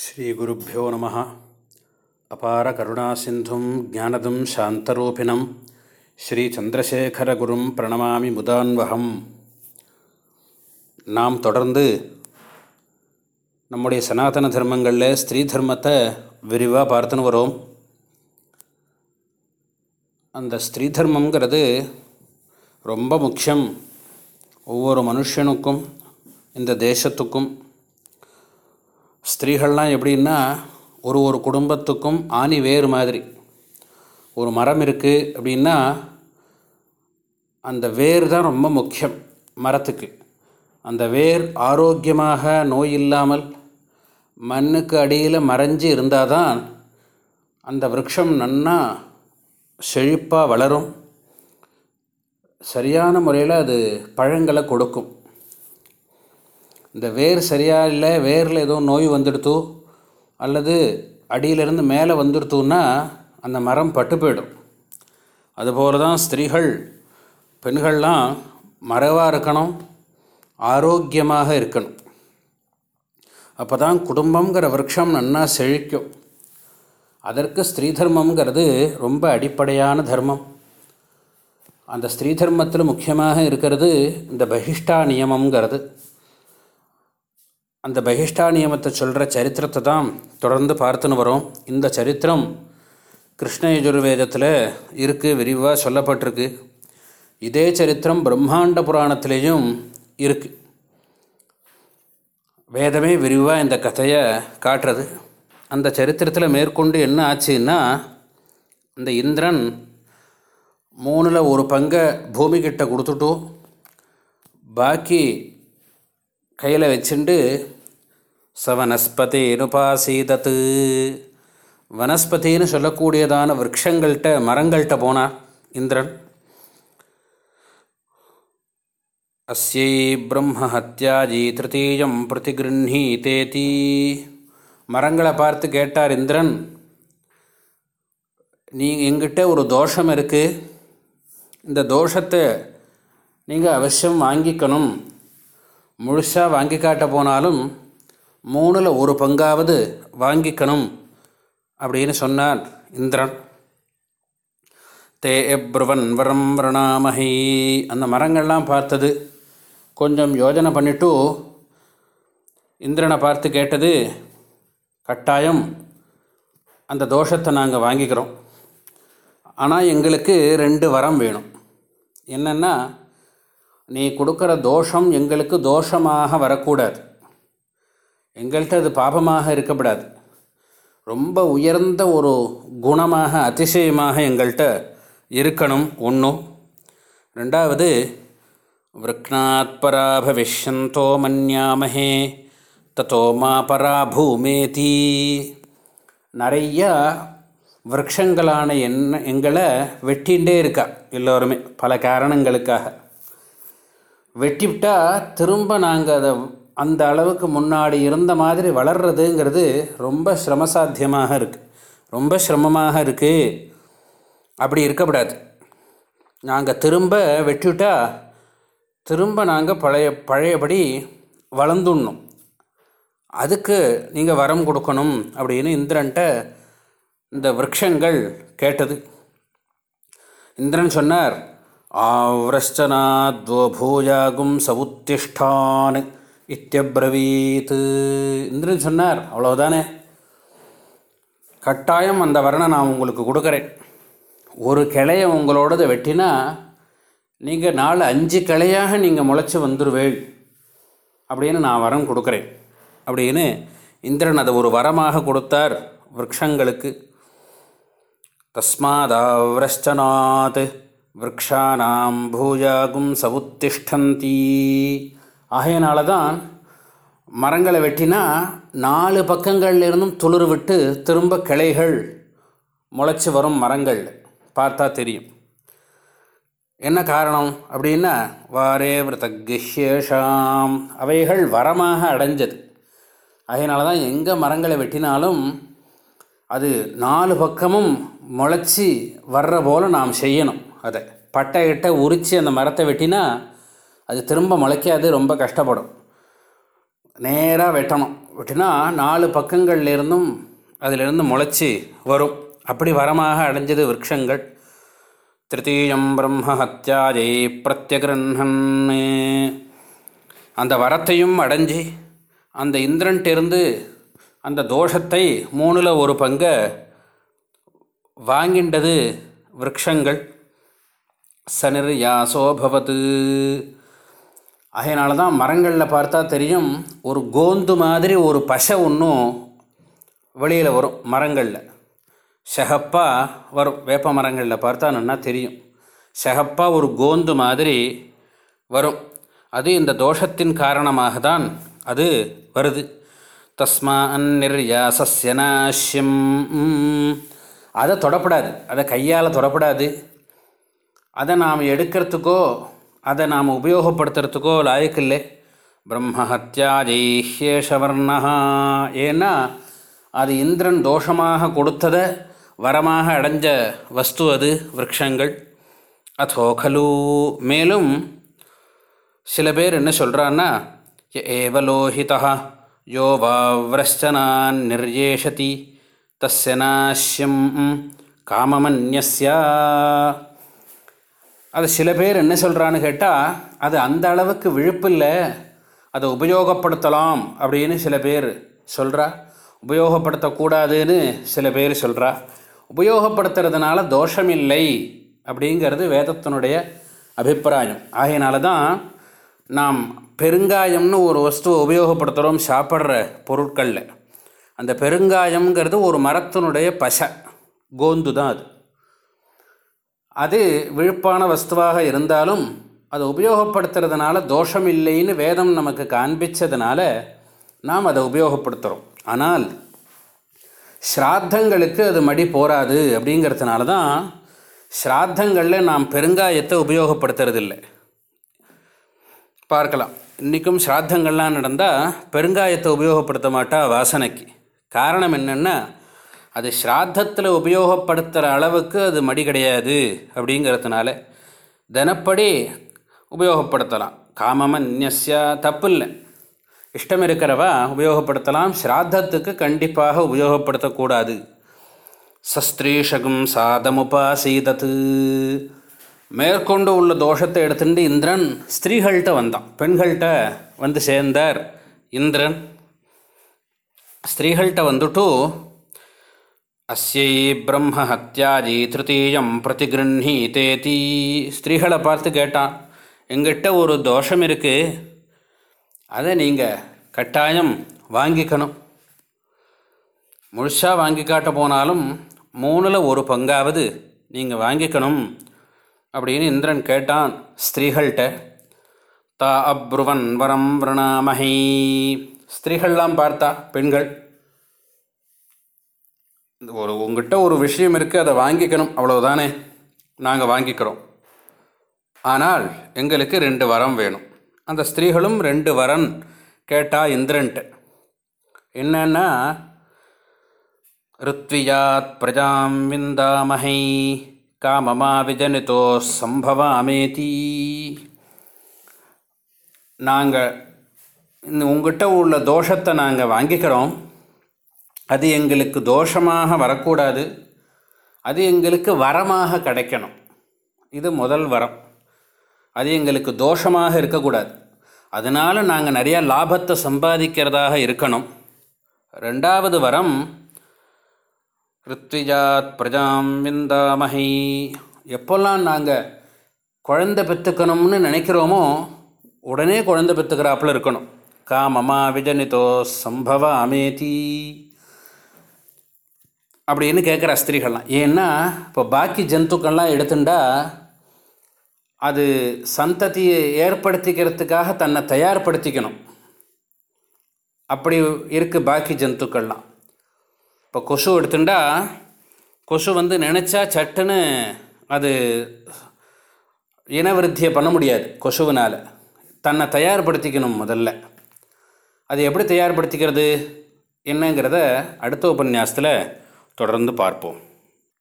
ஸ்ரீகுருப்போ நம. அபார கருணா சிந்தும் ஜானதும் சாந்தரூபிணம். ஸ்ரீ சந்திரசேகரகுரும் பிரணமாமி முதான்வகம். நாம் தொடர்ந்து நம்முடைய சனாதன தர்மங்களில் ஸ்திரீ தர்மத்தை விரிவாக பார்த்துன்னு வரோம். அந்த ஸ்திரீ தர்மங்கிறது ரொம்ப முக்கியம். ஒவ்வொரு மனுஷனுக்கும் இந்த தேசத்துக்கும். ஸ்திரீகள்லாம் எப்படின்னா ஒரு ஒரு குடும்பத்துக்கும் ஆணி வேறு மாதிரி. ஒரு மரம் இருக்குது அப்படின்னா அந்த வேர் தான் ரொம்ப முக்கியம் மரத்துக்கு. அந்த வேர் ஆரோக்கியமாக நோய் இல்லாமல் மண்ணுக்கு அடியில் மறைஞ்சு இருந்தால் தான் அந்த விரக்ஷம் நன்னா செழிப்பாக வளரும். சரியான முறையில் அது பழங்களை கொடுக்கும். இந்த வேர் சரியாக இல்லை வேரில் ஏதோ நோய் வந்துடுத்தோ அல்லது அடியிலிருந்து மேலே வந்துடுத்துன்னா அந்த மரம் பட்டு போயிடும். அதுபோல தான் ஸ்திரீகள் பெண்கள்லாம் மறைவாக இருக்கணும் ஆரோக்கியமாக இருக்கணும். அப்போ தான் குடும்பங்கிற விரக்ஷம் நன்னா செழிக்கும். அதற்கு ஸ்திரீ தர்மங்கிறது ரொம்ப அடிப்படையான தர்மம். அந்த ஸ்திரீ தர்மத்தில் முக்கியமாக இருக்கிறது இந்த பகிஷ்டா நியமங்கிறது அந்த பகிஷ்டா நியமத்தை சொல்கிற சரித்திரத்தை தான் தொடர்ந்து பார்த்துன்னு வரோம். இந்த சரித்திரம் கிருஷ்ண யஜுர்வேதத்தில் இருக்குது விரிவாக சொல்லப்பட்டிருக்கு. இதே சரித்திரம் பிரம்மாண்ட புராணத்திலேயும் இருக்குது வேதமே விரிவாக இந்த கதையை காட்டுறது. அந்த சரித்திரத்தில் மேற்கொண்டு என்ன ஆச்சுன்னா இந்த இந்திரன் மூணில் ஒரு பங்கை பூமிக்கிட்ட கொடுத்துட்டும் பாக்கி கையில் வச்சுண்டு ச வனஸ்பதினுபாசீதத்து வனஸ்பதின்னு சொல்லக்கூடியதான விரக்ஷங்கள்கிட்ட மரங்கள்கிட்ட போனான் இந்திரன். அஸ்யை பிரம்ம ஹத்யாஜி திருத்தீயம் பிரதிகிருஹீதேதி மரங்களை பார்த்து கேட்டார் இந்திரன் நீ எங்கிட்ட ஒரு தோஷம் இருக்குது இந்த தோஷத்தை நீங்கள் அவசியம் வாங்கிக்கணும். முழுசாக வாங்கி காட்ட போனாலும் மூணில் ஒரு பங்காவது வாங்கிக்கணும் அப்படின்னு சொன்னான் இந்திரன். தே எப்ருவன் வரம் வரணாமஹி. அந்த மரங்கள்லாம் பார்த்தது. கொஞ்சம் யோஜனை பண்ணிட்டு இந்திரனை பார்த்து கேட்டது கட்டாயம் அந்த தோஷத்தை நாங்கள் வாங்கிக்கிறோம். ஆனால் எங்களுக்கு ரெண்டு வரம் வேணும். என்னென்னா நீ கொடுக்குற தோஷம் எங்களுக்கு தோஷமாக வரக்கூடாது. எங்கள்கிட்ட அது பாபமாக இருக்கக்கூடாது. ரொம்ப உயர்ந்த ஒரு குணமாக அதிசயமாக எங்கள்கிட்ட இருக்கணும் ஒன்றும் ரெண்டாவது விரக்னாத் பரா பவிஷ்யந்தோ மன்யாமஹே தத்தோ மா பரா பூமேதி நிறையா விரக்ஷங்களான என்ன எங்களை வெட்டிகிட்டே இருக்கா எல்லோருமே பல காரணங்களுக்காக. வெட்டிவிட்டால் திரும்ப நாங்கள் அதை அந்த அளவுக்கு முன்னாடி இருந்த மாதிரி வளர்றதுங்கிறது ரொம்ப சிரமசாத்தியமாக இருக்குது ரொம்ப சிரமமாக இருக்குது அப்படி இருக்கக்கூடாது. நாங்கள் திரும்ப வெட்டிவிட்டால் திரும்ப நாங்கள் பழைய பழையபடி வளர்ந்துடணும். அதுக்கு நீங்கள் வரம் கொடுக்கணும் அப்படின்னு இந்திரன்ட்ட இந்த விரக்ஷங்கள் கேட்டது. இந்திரன் சொன்னார் ஆவ்ரஷ்டனாத்வோ பூஜாகும் சவுத்திஷ்டான் இத்தியப்ரவீத். இந்திரன் சொன்னார் அவ்வளோதானே கட்டாயம் அந்த வரணை நான் உங்களுக்கு கொடுக்குறேன். ஒரு கிளையை உங்களோடது வெட்டினா நீங்கள் நாலு அஞ்சு கிளையாக நீங்கள் முளைச்சி வந்துடுவேள் அப்படின்னு நான் வரம் கொடுக்குறேன். அப்படின்னு இந்திரன் அதை ஒரு வரமாக கொடுத்தார் விரக்ஷங்களுக்கு. தஸ்மாதாவிரஷ்டனாத் விரக்ஷானாம் பூஜாகும் சவுத்திஷ்டந்தி. ஆகையினால தான் மரங்களை வெட்டினா நாலு பக்கங்கள்லேருந்தும் துளிர் விட்டு திரும்ப கிளைகள் முளைச்சி வரும் மரங்கள். பார்த்தா தெரியும். என்ன காரணம் அப்படின்னா வாரே விரதகிஷேஷாம். அவைகள் வரமாக அடைஞ்சது. அதனால தான் எங்கே மரங்களை வெட்டினாலும் அது நாலு பக்கமும் முளைச்சி வர்ற போல் நாம் செய்யணும். அதை பட்டை கிட்ட உரித்து அந்த மரத்தை வெட்டினா அது திரும்ப முளைக்காது ரொம்ப கஷ்டப்படும் நேராக வெட்டணும் வெட்டினா நாலு பக்கங்கள்லேருந்தும் அதிலிருந்து முளைச்சி வரும் அப்படி வரமாக அடைஞ்சது விரக்ஷங்கள் திருத்தீயம் பிரம்ம ஹத்யாஜை பிரத்யகிரஹன் அந்த வரத்தையும் அடைஞ்சி அந்த இந்திரன்ட்டிருந்து அந்த தோஷத்தை மூணில் ஒரு பங்கை வாங்கிண்டது விரக்ஷங்கள் சனிர்யாசோபவத். அதனால தான் மரங்களில் பார்த்தா தெரியும் ஒரு கோந்து மாதிரி ஒரு பசை ஒன்றும் வெளியில் வரும் மரங்களில். செகப்பாக வரும் வேப்ப மரங்களில் பார்த்தா நல்லா தெரியும். செகப்பாக ஒரு கோந்து மாதிரி வரும். அது இந்த தோஷத்தின் காரணமாக தான் அது வருது. தஸ்மா அந்நிர்யாசஸ்ய அதை தொடப்படாது. அதை கையால் தொடப்படாது. அதை நாம் எடுக்கிறதுக்கோ அதை நாம் உபயோகப்படுத்துறதுக்கோ லாயக்கில்லை. பிரம்மஹத்யாஜெய்ஹேஷவர்ணா ஏன்னா அது இந்திரன் தோஷமாக கொடுத்ததை வரமாக அடைஞ்ச வஸ்து அது விரக்ஷங்கள். அதோ கலு. மேலும் சில பேர் என்ன சொல்கிறான்னா ஏவலோஹிதா யோ வாவ்ரஷ்டனான் நிர்யேஷதி தஸ்ய நாஷ்யம் காமமன்யஸ்யா. அது சில பேர் என்ன சொல்கிறான்னு கேட்டால் அது அந்த அளவுக்கு விழுப்பில்லை அதை உபயோகப்படுத்தலாம் அப்படின்னு சில பேர் சொல்கிறா உபயோகப்படுத்தக்கூடாதுன்னு சில பேர் சொல்கிறா உபயோகப்படுத்துறதுனால தோஷமில்லை அப்படிங்கிறது வேதத்தினுடைய அபிப்பிராயம். ஆகையினால தான் நாம் பெருங்காயம்னு ஒரு வஸ்துவை உபயோகப்படுத்துகிறோம் சாப்பிட்ற பொருட்களில். அந்த பெருங்காயம்ங்கிறது ஒரு மரத்தினுடைய பசை கோந்து தான் அது. அது விழுப்பான வஸ்துவாக இருந்தாலும் அதை உபயோகப்படுத்துறதுனால தோஷம் இல்லைன்னு வேதம் நமக்கு காண்பிச்சதுனால நாம் அதை உபயோகப்படுத்துகிறோம் ஆனால் ஸ்ராத்தங்களுக்கு அது மடி போராது அப்படிங்கிறதுனால தான் ஸ்ராத்தங்களில் நாம் பெருங்காயத்தை உபயோகப்படுத்துறதில்லை. பார்க்கலாம். இன்றைக்கும் ஸ்ராத்தங்கள்லாம் நடந்தால் பெருங்காயத்தை உபயோகப்படுத்த மாட்டா வாசனைக்கு. காரணம் என்னென்னா அது ஸ்ராத்தத்தில் உபயோகப்படுத்துகிற அளவுக்கு அது மடி கிடையாது அப்படிங்கிறதுனால தினப்படி உபயோகப்படுத்தலாம். காமமன்யஸ்யா தப்பு இல்லை இஷ்டம் இருக்கிறவா உபயோகப்படுத்தலாம். ஸ்ராத்தத்துக்கு கண்டிப்பாக உபயோகப்படுத்தக்கூடாது. சஸ்திரீஷகம் சாதமுபாசீதத்து. மேற்கொண்டு உள்ள தோஷத்தை எடுத்துட்டு இந்திரன் ஸ்திரீகள்கிட்ட வந்தான். பெண்கள்கிட்ட வந்து சேர்ந்தார் இந்திரன். ஸ்திரீகள்கிட்ட வந்துட்டு அஸ்யை பிரம்ம ஹத்யாஜி திருத்தீயம் பிரதிகிருஹீதேதி ஸ்திரீகளை பார்த்து கேட்டான் எங்கிட்ட ஒரு தோஷம் இருக்குது அதை நீங்கள் கட்டாயம் வாங்கிக்கணும். முழுசாக வாங்கி காட்ட போனாலும் மூணில் ஒரு பங்காவது நீங்கள் வாங்கிக்கணும். அப்படின்னு இந்திரன் கேட்டான் ஸ்திரீகள்கிட்ட தா அப்ருவன் வரம் விரணாமஹி. ஸ்திரீகள்லாம் பார்த்தா பெண்கள் ஒரு உங்ககிட்ட ஒரு விஷயம் இருக்குது அதை வாங்கிக்கணும் அவ்வளவுதானே? நாங்கள் வாங்கிக்கிறோம். ஆனால் எங்களுக்கு ரெண்டு வரம் வேணும். அந்த ஸ்திரீகளும் ரெண்டு வரன் கேட்டா இந்திரன்ட்டு. என்னன்னா ருத்வியாத் பிரஜாம் விந்தாமகை காமமா விஜனிதோ சம்பவாமேதி. நாங்கள் இந்த உங்ககிட்ட உள்ள தோஷத்தை நாங்கள் வாங்கிக்கிறோம். அது எங்களுக்கு தோஷமாக வரக்கூடாது. அது எங்களுக்கு வரமாக கிடைக்கணும். இது முதல் வரம். அது எங்களுக்கு தோஷமாக இருக்கக்கூடாது. அதனால் நாங்கள் நிறையா லாபத்தை சம்பாதிக்கிறதாக இருக்கணும். ரெண்டாவது வரம் ரித்விஜாத் பிரஜாம் விந்தாமகை எப்போல்லாம் நாங்கள் குழந்தை பெற்றுக்கணும்னு நினைக்கிறோமோ உடனே குழந்தை பெற்றுக்கிறாப்புல இருக்கணும். காமமா விஜனிதோ சம்பவ அமேதி அப்படின்னு கேட்குற ஸ்திரீகள்லாம். ஏன்னா இப்போ பாக்கி ஜந்துக்கள்லாம் எடுத்துட்டா அது சந்ததியை ஏற்படுத்திக்கிறதுக்காக தன்னை தயார்படுத்திக்கணும். அப்படி இருக்குது பாக்கி ஜந்துக்கள்லாம். இப்போ கொசு எடுத்துட்டா கொசு வந்து நினச்சா சட்டுன்னு அது இனவிருத்தியை பண்ண முடியாது கொசுவினால். தன்னை தயார்படுத்திக்கணும் முதல்ல. அது எப்படி தயார்படுத்திக்கிறது? என்னங்கிறத அடுத்த உபன்யாசத்தில் தொடர்ந்து பார்ப்போம்.